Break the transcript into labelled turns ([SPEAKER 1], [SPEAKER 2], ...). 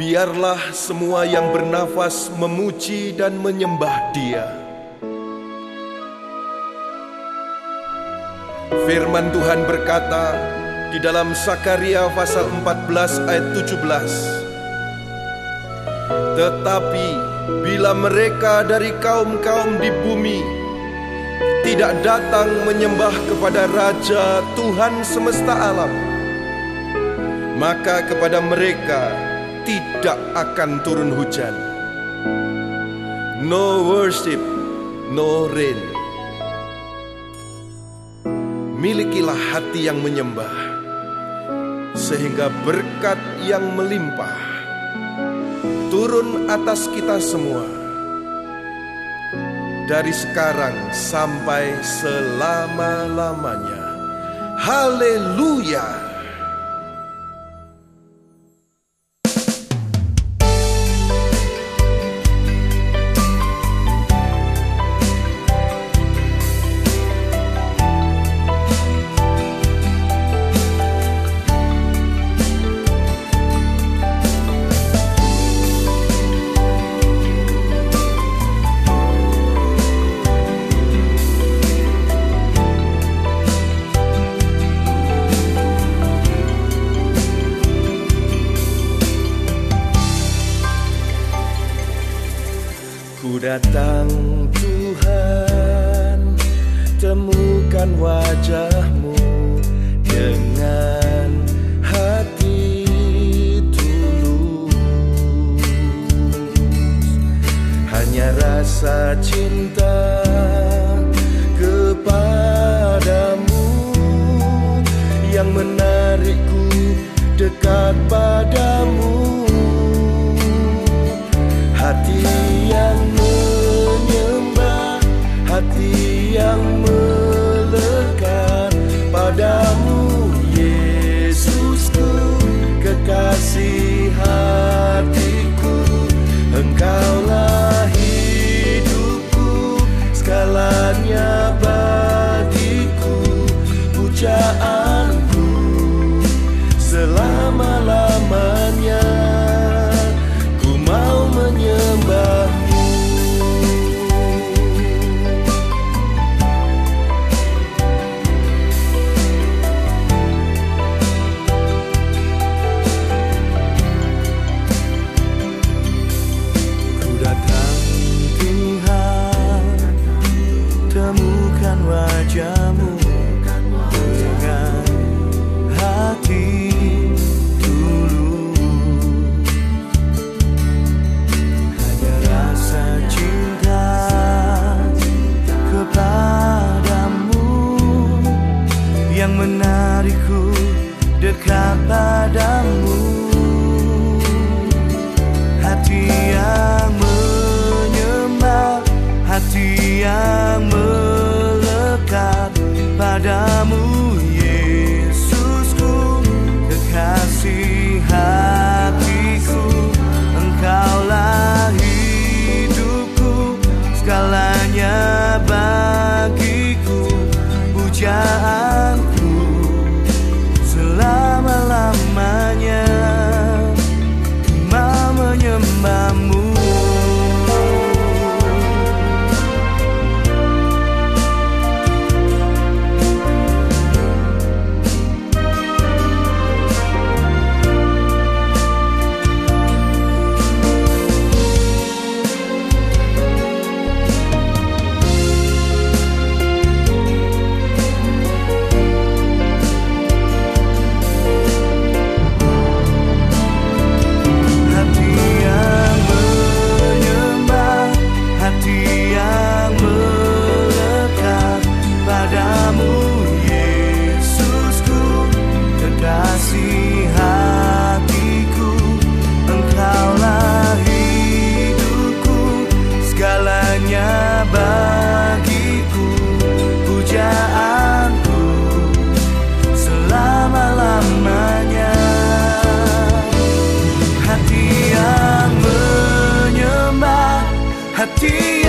[SPEAKER 1] Biarlah semua yang bernafas memuji dan menyembah Dia. Firman Tuhan berkata di dalam Sakaria pasal 14 ayat 17. Tetapi bila mereka dari kaum-kaum di bumi tidak datang menyembah kepada Raja Tuhan semesta alam, maka kepada mereka tidak akan turun hujan. No worship, no rain. Milikilah hati yang menyembah, sehingga berkat yang melimpah turun atas kita semua dari sekarang sampai selama-lamanya. Haleluya! Datang Tuhan. Temukan wajahmu kekasih hatiku. Engkaulah hidupku segalanya bagiku. Pujaanku yang menarikku dekat padamu.
[SPEAKER 2] Hati tears.